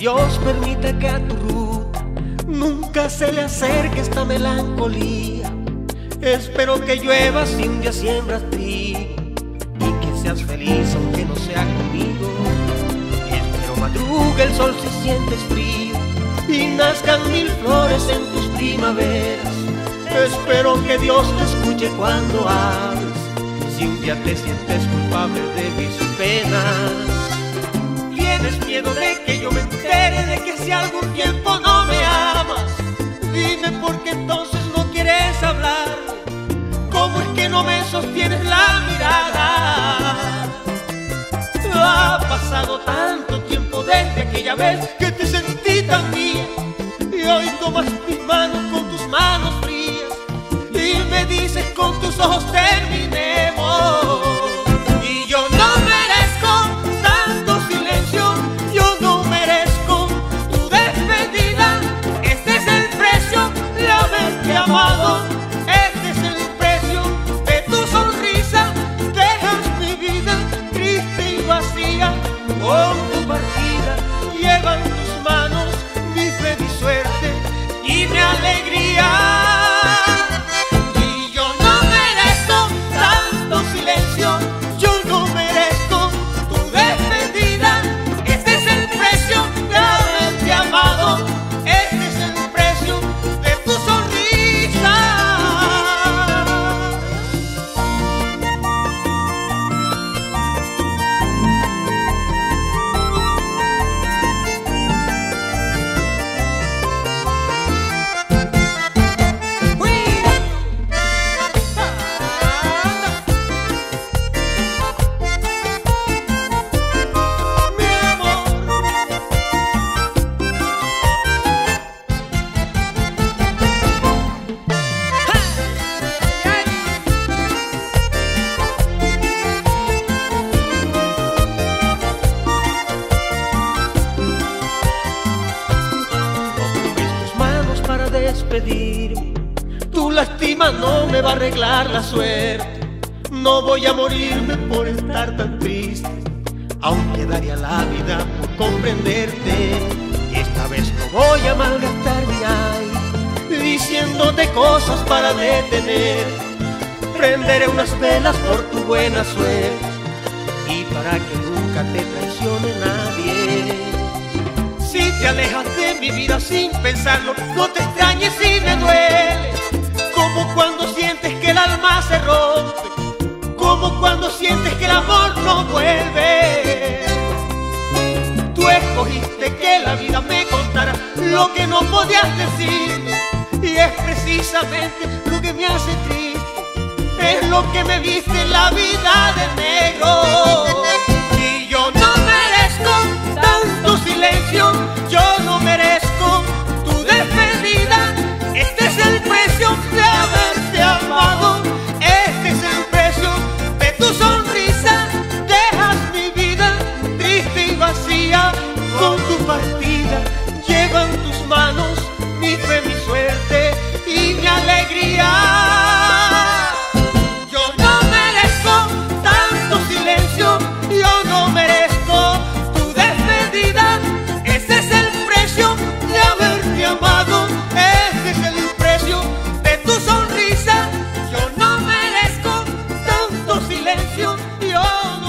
Dios permita que a tu ruta nunca se le acerque esta melancolía. Espero que llueva si un día siembras y que seas feliz aunque no sea conmigo. Espero madrugue el sol si sientes frío y nazcan mil flores en tus primaveras. Espero que Dios te escuche cuando hables si un día te sientes culpable de mis penas tienes miedo de yo me entere de que si algún tiempo no me amas, dime por qué entonces no quieres hablar. ¿Cómo es que no me sostienes la mirada? Ha pasado tanto tiempo desde aquella vez que te sentí tan mía y hoy tomas mis manos con tus manos frías y me dices con tus ojos terminemos. amado. Tu lástima no me va a arreglar la suerte. No voy a morirme por estar tan triste. Aunque daría la vida por comprenderte. Esta vez no voy a malgastar mi aire diciéndote cosas para detener. Prenderé unas velas por tu buena suerte y para que nunca te traicione nadie. Si te alejas de mi vida sin pensarlo, no te extrañes sientes que el amor no vuelve. Tú escogiste que la vida me contara lo que no podías decirme, y es precisamente lo que me hace triste. Es lo que me viste en la vida de negro. you,